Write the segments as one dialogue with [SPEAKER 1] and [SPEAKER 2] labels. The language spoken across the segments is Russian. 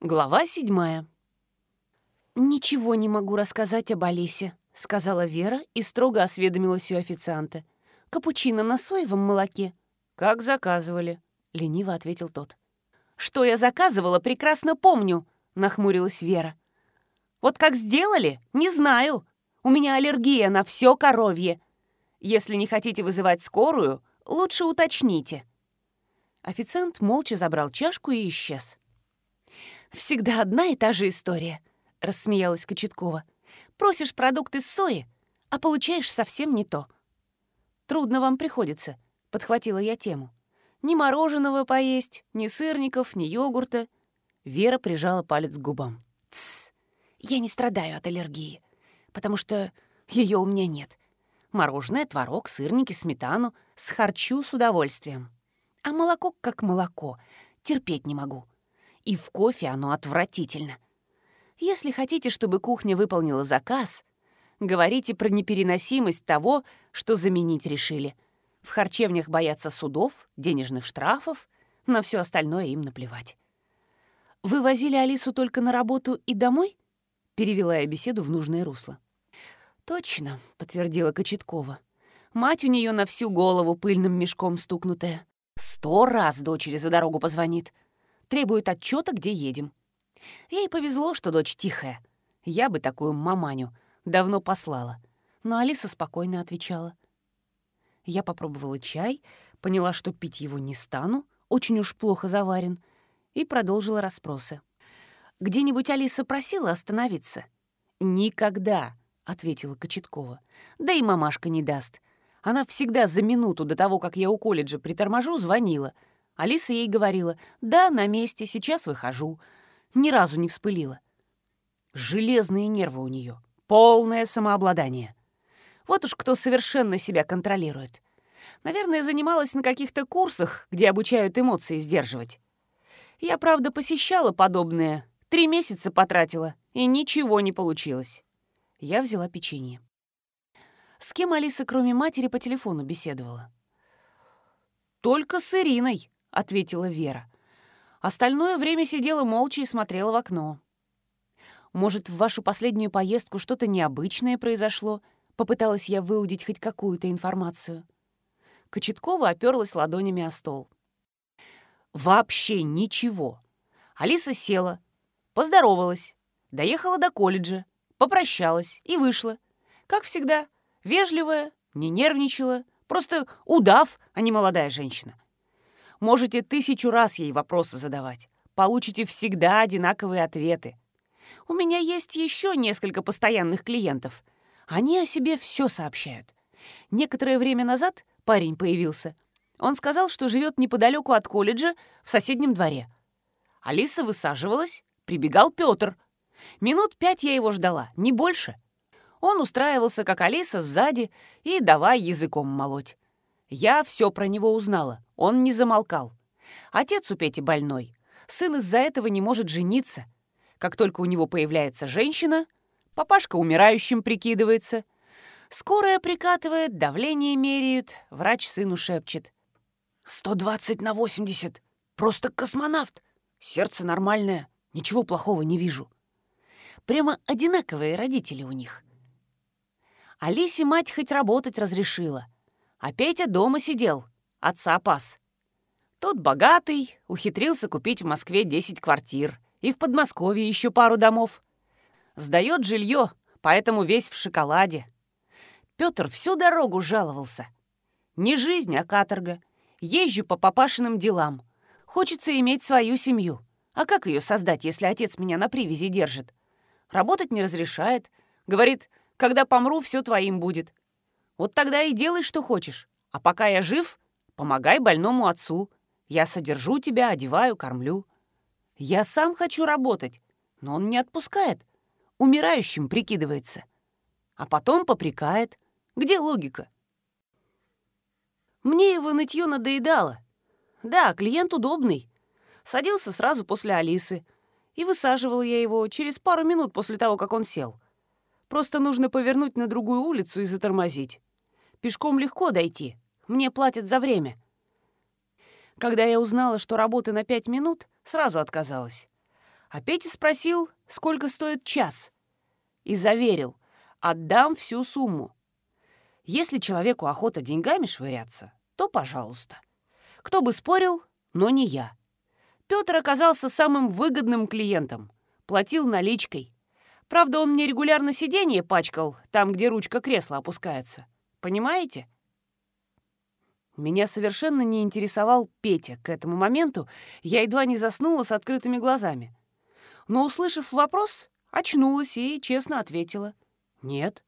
[SPEAKER 1] Глава седьмая. «Ничего не могу рассказать об Алисе», — сказала Вера и строго осведомилась у официанта. «Капучино на соевом молоке». «Как заказывали», — лениво ответил тот. «Что я заказывала, прекрасно помню», — нахмурилась Вера. «Вот как сделали, не знаю. У меня аллергия на все коровье. Если не хотите вызывать скорую, лучше уточните». Официант молча забрал чашку и исчез. «Всегда одна и та же история», — рассмеялась Кочеткова. «Просишь продукты сои, а получаешь совсем не то». «Трудно вам приходится», — подхватила я тему. «Ни мороженого поесть, ни сырников, ни йогурта». Вера прижала палец к губам. «Тссс, я не страдаю от аллергии, потому что ее у меня нет. Мороженое, творог, сырники, сметану схарчу с удовольствием. А молоко как молоко, терпеть не могу и в кофе оно отвратительно. Если хотите, чтобы кухня выполнила заказ, говорите про непереносимость того, что заменить решили. В харчевнях боятся судов, денежных штрафов, на все остальное им наплевать. «Вы возили Алису только на работу и домой?» — перевела я беседу в нужное русло. «Точно», — подтвердила Кочеткова. «Мать у нее на всю голову пыльным мешком стукнутая. Сто раз дочери за дорогу позвонит требует отчета, где едем. Ей повезло, что дочь тихая. Я бы такую маманю давно послала. Но Алиса спокойно отвечала. Я попробовала чай, поняла, что пить его не стану, очень уж плохо заварен, и продолжила расспросы. «Где-нибудь Алиса просила остановиться?» «Никогда», — ответила Кочеткова. «Да и мамашка не даст. Она всегда за минуту до того, как я у колледжа приторможу, звонила — Алиса ей говорила, «Да, на месте, сейчас выхожу». Ни разу не вспылила. Железные нервы у нее, полное самообладание. Вот уж кто совершенно себя контролирует. Наверное, занималась на каких-то курсах, где обучают эмоции сдерживать. Я, правда, посещала подобное, три месяца потратила, и ничего не получилось. Я взяла печенье. С кем Алиса, кроме матери, по телефону беседовала? «Только с Ириной», — ответила Вера. Остальное время сидела молча и смотрела в окно. «Может, в вашу последнюю поездку что-то необычное произошло?» Попыталась я выудить хоть какую-то информацию. Кочеткова оперлась ладонями о стол. «Вообще ничего. Алиса села, поздоровалась, доехала до колледжа, попрощалась и вышла. Как всегда, вежливая, не нервничала, просто удав, а не молодая женщина. Можете тысячу раз ей вопросы задавать. Получите всегда одинаковые ответы. У меня есть еще несколько постоянных клиентов. Они о себе все сообщают. Некоторое время назад парень появился. Он сказал, что живет неподалеку от колледжа в соседнем дворе. Алиса высаживалась, прибегал Петр. Минут пять я его ждала, не больше. Он устраивался, как Алиса, сзади и давай языком молоть. Я все про него узнала. Он не замолкал. Отец у Пети больной. Сын из-за этого не может жениться. Как только у него появляется женщина, папашка умирающим прикидывается. Скорая прикатывает, давление меряют, врач сыну шепчет. «Сто двадцать на восемьдесят! Просто космонавт! Сердце нормальное, ничего плохого не вижу». Прямо одинаковые родители у них. Алисе мать хоть работать разрешила — а Петя дома сидел, отца пас. Тот богатый, ухитрился купить в Москве 10 квартир и в Подмосковье еще пару домов. Сдает жилье, поэтому весь в шоколаде. Петр всю дорогу жаловался. Не жизнь, а каторга. Езжу по папашиным делам. Хочется иметь свою семью. А как ее создать, если отец меня на привязи держит? Работать не разрешает. Говорит, когда помру, все твоим будет. Вот тогда и делай, что хочешь. А пока я жив, помогай больному отцу. Я содержу тебя, одеваю, кормлю. Я сам хочу работать, но он не отпускает. Умирающим прикидывается. А потом попрекает. Где логика? Мне его нытье надоедало. Да, клиент удобный. Садился сразу после Алисы. И высаживал я его через пару минут после того, как он сел. Просто нужно повернуть на другую улицу и затормозить. Пешком легко дойти. Мне платят за время. Когда я узнала, что работы на пять минут, сразу отказалась. А Петя спросил, сколько стоит час. И заверил, отдам всю сумму. Если человеку охота деньгами швыряться, то пожалуйста. Кто бы спорил, но не я. Петр оказался самым выгодным клиентом. Платил наличкой. Правда, он мне регулярно сиденье пачкал, там, где ручка кресла опускается. Понимаете? Меня совершенно не интересовал Петя. К этому моменту я едва не заснула с открытыми глазами. Но, услышав вопрос, очнулась и честно ответила. «Нет».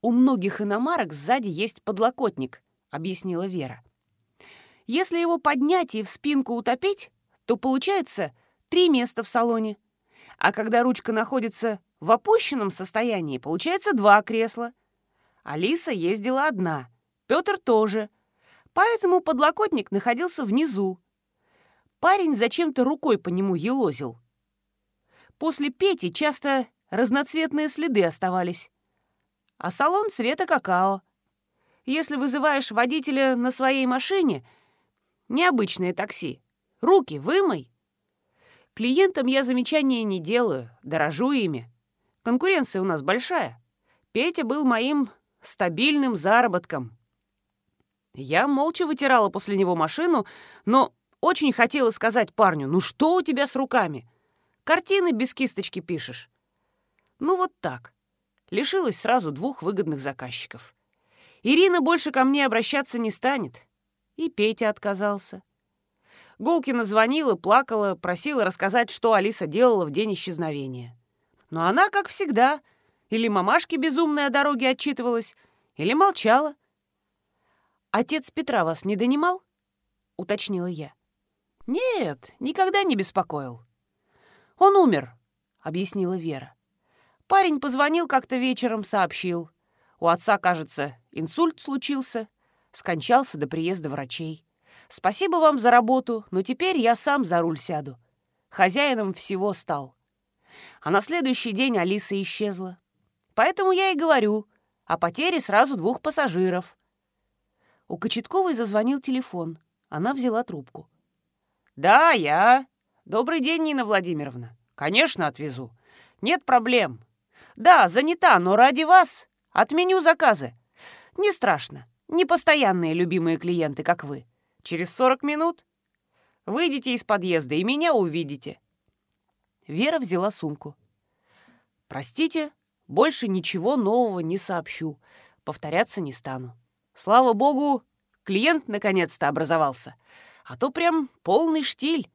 [SPEAKER 1] «У многих иномарок сзади есть подлокотник», — объяснила Вера. «Если его поднять и в спинку утопить, то получается три места в салоне. А когда ручка находится в опущенном состоянии, получается два кресла. Алиса ездила одна, Петр тоже. Поэтому подлокотник находился внизу. Парень зачем-то рукой по нему елозил. После Пети часто разноцветные следы оставались. А салон цвета какао. Если вызываешь водителя на своей машине, необычное такси, руки вымой. Клиентам я замечания не делаю, дорожу ими. Конкуренция у нас большая. Петя был моим стабильным заработком. Я молча вытирала после него машину, но очень хотела сказать парню, ну что у тебя с руками? Картины без кисточки пишешь. Ну вот так. Лишилась сразу двух выгодных заказчиков. Ирина больше ко мне обращаться не станет. И Петя отказался. Голкина звонила, плакала, просила рассказать, что Алиса делала в день исчезновения. Но она, как всегда, или мамашке безумной о дороге отчитывалась, или молчала. «Отец Петра вас не донимал?» — уточнила я. «Нет, никогда не беспокоил». «Он умер», — объяснила Вера. Парень позвонил как-то вечером, сообщил. У отца, кажется, инсульт случился, скончался до приезда врачей. Спасибо вам за работу, но теперь я сам за руль сяду. Хозяином всего стал. А на следующий день Алиса исчезла. Поэтому я и говорю о потере сразу двух пассажиров. У Кочетковой зазвонил телефон. Она взяла трубку. «Да, я. Добрый день, Нина Владимировна. Конечно, отвезу. Нет проблем. Да, занята, но ради вас отменю заказы. Не страшно. Непостоянные любимые клиенты, как вы. Через 40 минут выйдете из подъезда и меня увидите». Вера взяла сумку. «Простите, больше ничего нового не сообщу. Повторяться не стану. Слава богу, клиент наконец-то образовался. А то прям полный штиль.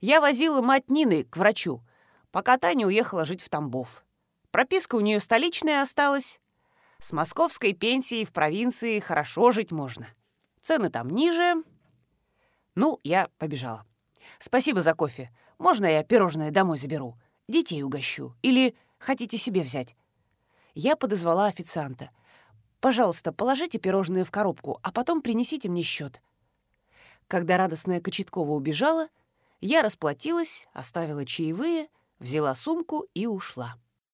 [SPEAKER 1] Я возила мать Нины к врачу, пока Таня уехала жить в Тамбов. Прописка у нее столичная осталась. С московской пенсией в провинции хорошо жить можно. Цены там ниже. Ну, я побежала. Спасибо за кофе. Можно я пирожное домой заберу? Детей угощу. Или хотите себе взять? Я подозвала официанта. Пожалуйста, положите пирожные в коробку, а потом принесите мне счет. Когда радостная Кочеткова убежала, я расплатилась, оставила чаевые, взяла сумку и ушла.